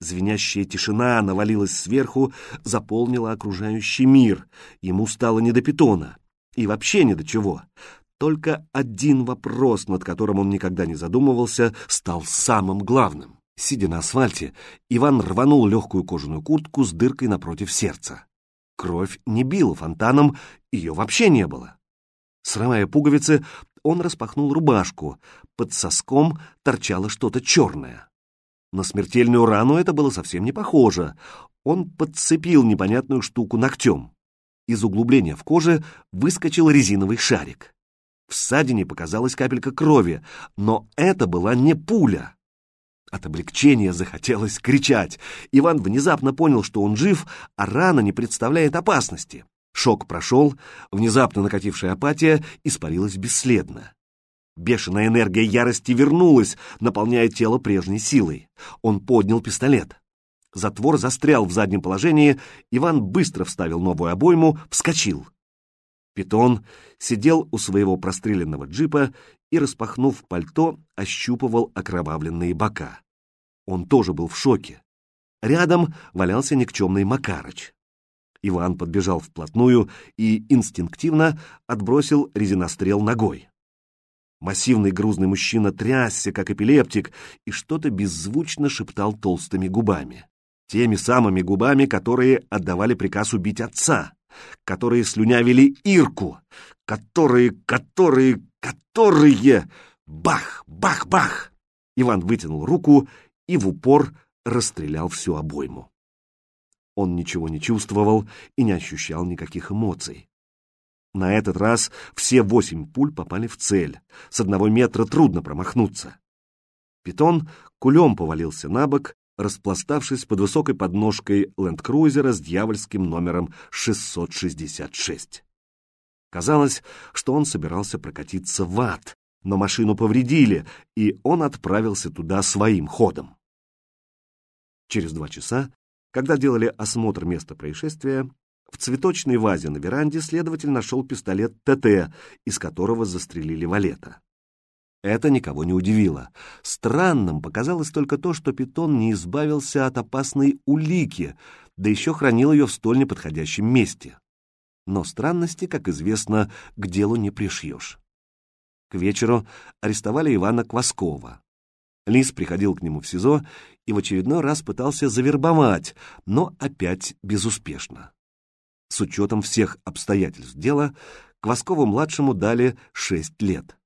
Звенящая тишина навалилась сверху, заполнила окружающий мир. Ему стало не до питона. И вообще ни до чего. Только один вопрос, над которым он никогда не задумывался, стал самым главным. Сидя на асфальте, Иван рванул легкую кожаную куртку с дыркой напротив сердца. Кровь не била фонтаном, ее вообще не было. Срывая пуговицы, он распахнул рубашку. Под соском торчало что-то черное. На смертельную рану это было совсем не похоже. Он подцепил непонятную штуку ногтем. Из углубления в коже выскочил резиновый шарик. В ссадине показалась капелька крови, но это была не пуля. От облегчения захотелось кричать. Иван внезапно понял, что он жив, а рана не представляет опасности. Шок прошел, внезапно накатившая апатия испарилась бесследно. Бешеная энергия ярости вернулась, наполняя тело прежней силой. Он поднял пистолет. Затвор застрял в заднем положении, Иван быстро вставил новую обойму, вскочил. Питон сидел у своего простреленного джипа и, распахнув пальто, ощупывал окровавленные бока. Он тоже был в шоке. Рядом валялся никчемный Макарыч. Иван подбежал вплотную и инстинктивно отбросил резинострел ногой. Массивный грузный мужчина трясся, как эпилептик, и что-то беззвучно шептал толстыми губами. Теми самыми губами, которые отдавали приказ убить отца, которые слюнявили Ирку, которые, которые, которые... Бах, бах, бах! Иван вытянул руку и в упор расстрелял всю обойму. Он ничего не чувствовал и не ощущал никаких эмоций. На этот раз все восемь пуль попали в цель. С одного метра трудно промахнуться. Питон кулем повалился на бок, распластавшись под высокой подножкой ленд-крузера с дьявольским номером 666. Казалось, что он собирался прокатиться в ад, но машину повредили, и он отправился туда своим ходом. Через два часа когда делали осмотр места происшествия, в цветочной вазе на веранде следователь нашел пистолет ТТ, из которого застрелили Валета. Это никого не удивило. Странным показалось только то, что питон не избавился от опасной улики, да еще хранил ее в столь неподходящем месте. Но странности, как известно, к делу не пришьешь. К вечеру арестовали Ивана Кваскова. Лис приходил к нему в СИЗО и в очередной раз пытался завербовать, но опять безуспешно. С учетом всех обстоятельств дела, Кваскову-младшему дали шесть лет.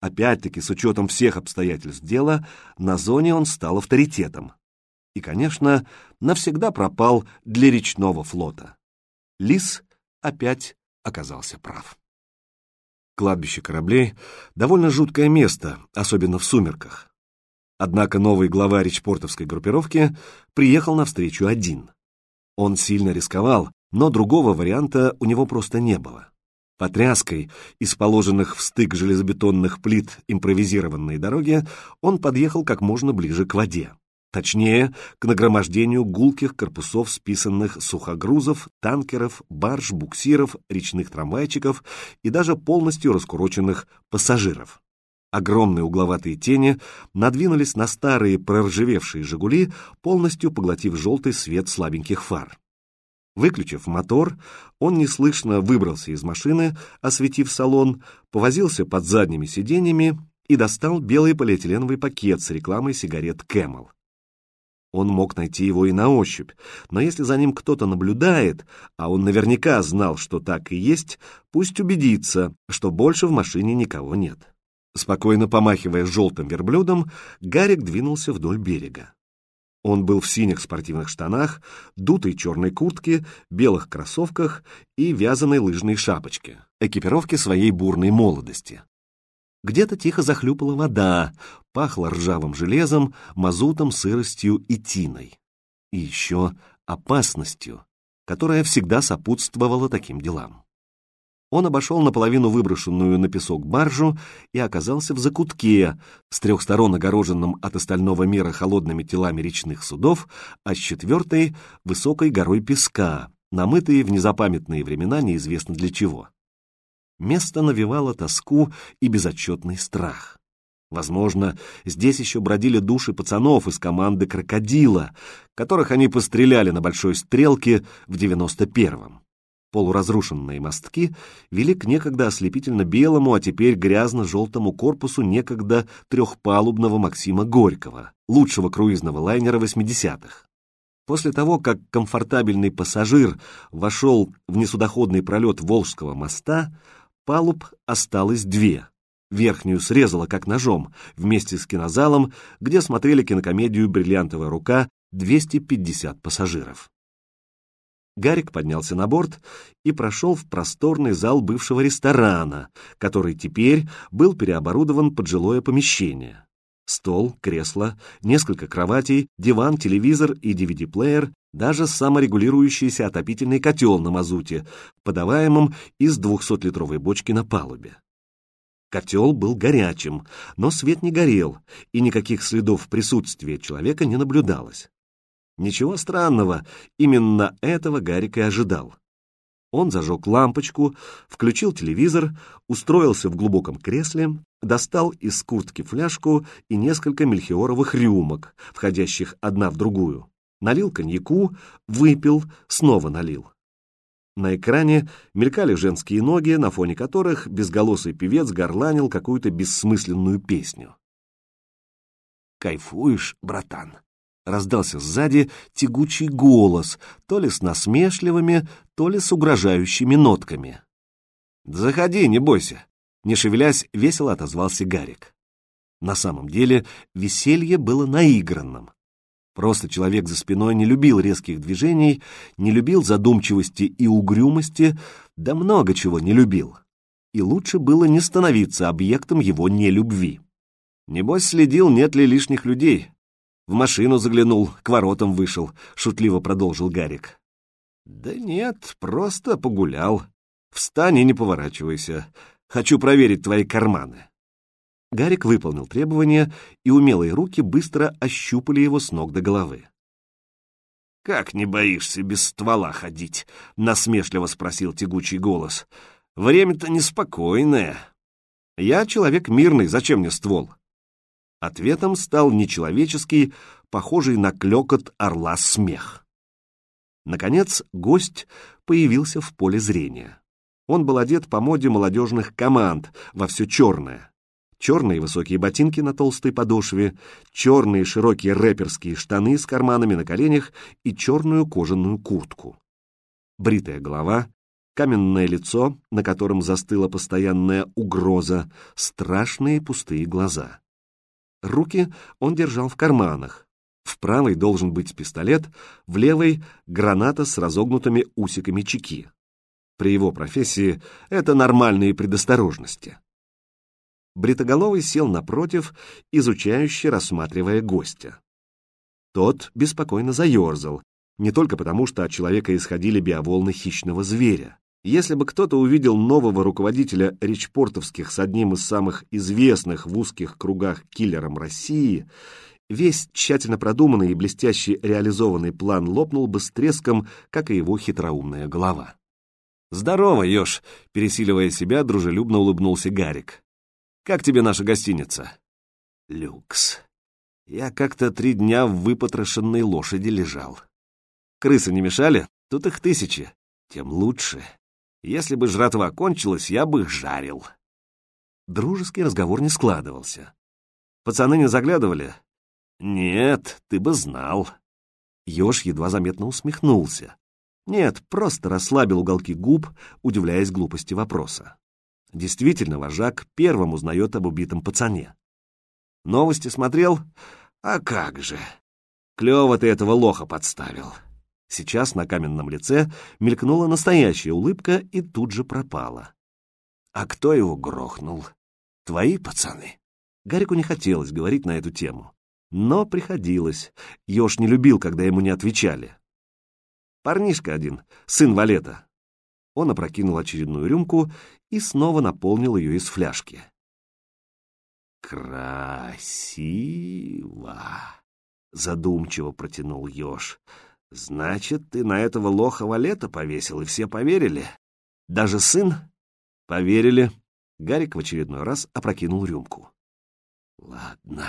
Опять-таки, с учетом всех обстоятельств дела, на зоне он стал авторитетом. И, конечно, навсегда пропал для речного флота. Лис опять оказался прав. Кладбище кораблей — довольно жуткое место, особенно в сумерках. Однако новый глава речпортовской группировки приехал навстречу один. Он сильно рисковал, но другого варианта у него просто не было. Потряской из положенных в стык железобетонных плит импровизированной дороги он подъехал как можно ближе к воде. Точнее, к нагромождению гулких корпусов списанных сухогрузов, танкеров, барж, буксиров, речных трамвайчиков и даже полностью раскуроченных пассажиров. Огромные угловатые тени надвинулись на старые проржавевшие «Жигули», полностью поглотив желтый свет слабеньких фар. Выключив мотор, он неслышно выбрался из машины, осветив салон, повозился под задними сиденьями и достал белый полиэтиленовый пакет с рекламой сигарет Camel. Он мог найти его и на ощупь, но если за ним кто-то наблюдает, а он наверняка знал, что так и есть, пусть убедится, что больше в машине никого нет. Спокойно помахивая желтым верблюдом, Гарик двинулся вдоль берега. Он был в синих спортивных штанах, дутой черной куртке, белых кроссовках и вязаной лыжной шапочке, экипировке своей бурной молодости. Где-то тихо захлюпала вода, пахло ржавым железом, мазутом, сыростью и тиной. И еще опасностью, которая всегда сопутствовала таким делам. Он обошел наполовину выброшенную на песок баржу и оказался в закутке, с трех сторон огороженном от остального мира холодными телами речных судов, а с четвертой — высокой горой песка, намытые в незапамятные времена неизвестно для чего. Место навевало тоску и безотчетный страх. Возможно, здесь еще бродили души пацанов из команды «Крокодила», которых они постреляли на Большой Стрелке в 91-м. Полуразрушенные мостки вели к некогда ослепительно-белому, а теперь грязно-желтому корпусу некогда трехпалубного Максима Горького, лучшего круизного лайнера 80-х. После того, как комфортабельный пассажир вошел в несудоходный пролет Волжского моста, палуб осталось две. Верхнюю срезала как ножом, вместе с кинозалом, где смотрели кинокомедию «Бриллиантовая рука» 250 пассажиров. Гарик поднялся на борт и прошел в просторный зал бывшего ресторана, который теперь был переоборудован под жилое помещение. Стол, кресло, несколько кроватей, диван, телевизор и DVD-плеер, даже саморегулирующийся отопительный котел на мазуте, подаваемым из 200-литровой бочки на палубе. Котел был горячим, но свет не горел, и никаких следов присутствия человека не наблюдалось. Ничего странного, именно этого Гарик и ожидал. Он зажег лампочку, включил телевизор, устроился в глубоком кресле, достал из куртки фляжку и несколько мельхиоровых рюмок, входящих одна в другую. Налил коньяку, выпил, снова налил. На экране мелькали женские ноги, на фоне которых безголосый певец горланил какую-то бессмысленную песню. «Кайфуешь, братан?» Раздался сзади тягучий голос, то ли с насмешливыми, то ли с угрожающими нотками. «Заходи, не бойся!» Не шевелясь, весело отозвался Гарик. На самом деле веселье было наигранным. Просто человек за спиной не любил резких движений, не любил задумчивости и угрюмости, да много чего не любил. И лучше было не становиться объектом его нелюбви. Небось следил, нет ли лишних людей, в машину заглянул, к воротам вышел, шутливо продолжил Гарик. Да нет, просто погулял. Встань и не поворачивайся. Хочу проверить твои карманы. Гарик выполнил требования, и умелые руки быстро ощупали его с ног до головы. «Как не боишься без ствола ходить?» — насмешливо спросил тягучий голос. «Время-то неспокойное. Я человек мирный, зачем мне ствол?» Ответом стал нечеловеческий, похожий на клёкот орла смех. Наконец, гость появился в поле зрения. Он был одет по моде молодежных команд, во все черное. Черные высокие ботинки на толстой подошве, черные широкие рэперские штаны с карманами на коленях и черную кожаную куртку. Бритая голова, каменное лицо, на котором застыла постоянная угроза, страшные пустые глаза. Руки он держал в карманах. В правой должен быть пистолет, в левой — граната с разогнутыми усиками чеки. При его профессии это нормальные предосторожности. Бритоголовый сел напротив, изучающе рассматривая гостя. Тот беспокойно заерзал, не только потому, что от человека исходили биоволны хищного зверя. Если бы кто-то увидел нового руководителя речпортовских с одним из самых известных в узких кругах киллером России, весь тщательно продуманный и блестяще реализованный план лопнул бы с треском, как и его хитроумная голова. «Здорово, Ёж!» — пересиливая себя, дружелюбно улыбнулся Гарик. «Как тебе наша гостиница?» «Люкс. Я как-то три дня в выпотрошенной лошади лежал. Крысы не мешали? Тут их тысячи. Тем лучше. Если бы жратва кончилась, я бы их жарил. Дружеский разговор не складывался. Пацаны не заглядывали? Нет, ты бы знал. Ёж едва заметно усмехнулся. Нет, просто расслабил уголки губ, удивляясь глупости вопроса. Действительно, вожак первым узнает об убитом пацане. Новости смотрел? А как же. Клёво ты этого лоха подставил. Сейчас на каменном лице мелькнула настоящая улыбка и тут же пропала. «А кто его грохнул? Твои пацаны?» Гарику не хотелось говорить на эту тему. Но приходилось. Ёж не любил, когда ему не отвечали. «Парнишка один, сын Валета». Он опрокинул очередную рюмку и снова наполнил ее из фляжки. «Красиво!» — задумчиво протянул Ёж. Значит, ты на этого лоха Валета повесил, и все поверили? Даже сын? Поверили. Гарик в очередной раз опрокинул рюмку. Ладно,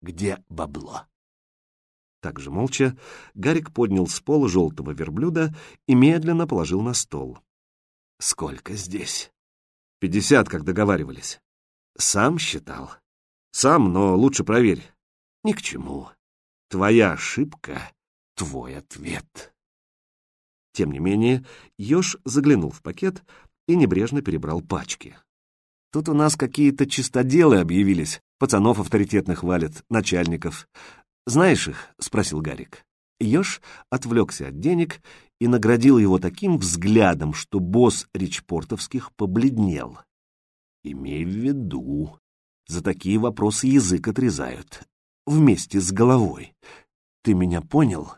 где бабло? Так же молча Гарик поднял с пола желтого верблюда и медленно положил на стол. Сколько здесь? Пятьдесят, как договаривались. Сам считал. Сам, но лучше проверь. Ни к чему. Твоя ошибка — твой ответ. Тем не менее, еж заглянул в пакет и небрежно перебрал пачки. Тут у нас какие-то чистоделы объявились, пацанов авторитетных валят, начальников. Знаешь их? — спросил Гарик. Еж отвлекся от денег и наградил его таким взглядом, что босс речпортовских побледнел. Имей в виду, за такие вопросы язык отрезают. Вместе с головой. Ты меня понял?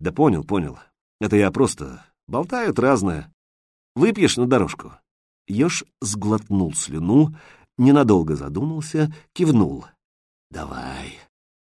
Да понял, понял. Это я просто... Болтают разное. Выпьешь на дорожку? Ёж сглотнул слюну, ненадолго задумался, кивнул. Давай.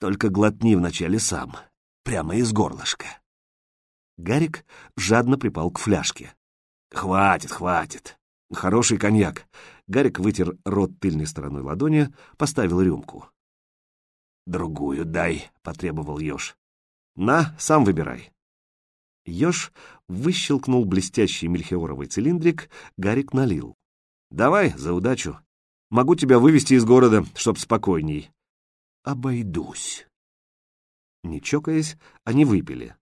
Только глотни вначале сам. Прямо из горлышка. Гарик жадно припал к фляжке. Хватит, хватит. Хороший коньяк. Гарик вытер рот тыльной стороной ладони, поставил рюмку. «Другую дай», — потребовал Ёж. «На, сам выбирай». Ёж выщелкнул блестящий мельхиоровый цилиндрик, Гарик налил. «Давай, за удачу. Могу тебя вывести из города, чтоб спокойней». «Обойдусь». Не чокаясь, они выпили.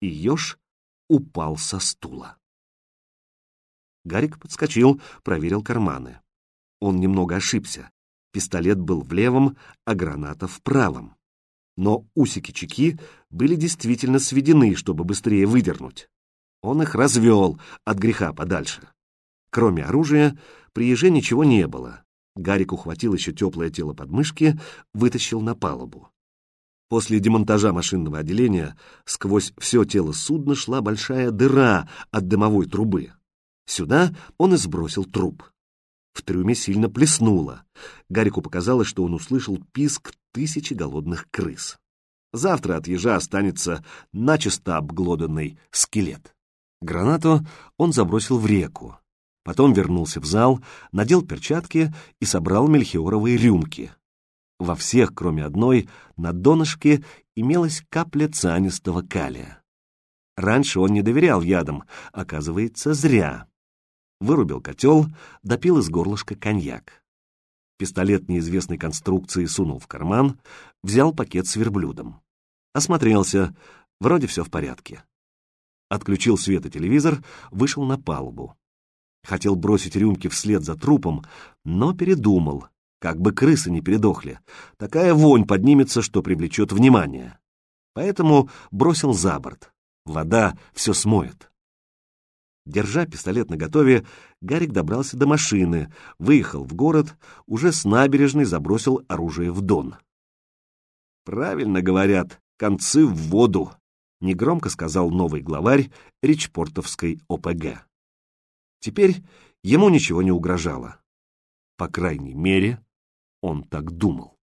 И Ёж упал со стула. Гарик подскочил, проверил карманы. Он немного ошибся. Пистолет был в левом, а граната в правом. Но усики-чеки были действительно сведены, чтобы быстрее выдернуть. Он их развел от греха подальше. Кроме оружия, при еже ничего не было. Гарик ухватил еще теплое тело подмышки, вытащил на палубу. После демонтажа машинного отделения сквозь все тело судна шла большая дыра от дымовой трубы. Сюда он и сбросил труп. В трюме сильно плеснуло. Гарику показалось, что он услышал писк тысячи голодных крыс. Завтра от ежа останется начисто обглоданный скелет. Гранату он забросил в реку. Потом вернулся в зал, надел перчатки и собрал мельхиоровые рюмки. Во всех, кроме одной, на донышке имелась капля цианистого калия. Раньше он не доверял ядам, оказывается, зря вырубил котел, допил из горлышка коньяк. Пистолет неизвестной конструкции сунул в карман, взял пакет с верблюдом. Осмотрелся, вроде все в порядке. Отключил свет и телевизор, вышел на палубу. Хотел бросить рюмки вслед за трупом, но передумал, как бы крысы не передохли. Такая вонь поднимется, что привлечет внимание. Поэтому бросил за борт. Вода все смоет. Держа пистолет наготове, Гарик добрался до машины, выехал в город, уже с набережной забросил оружие в дон. «Правильно говорят, концы в воду», — негромко сказал новый главарь Ричпортовской ОПГ. Теперь ему ничего не угрожало. По крайней мере, он так думал.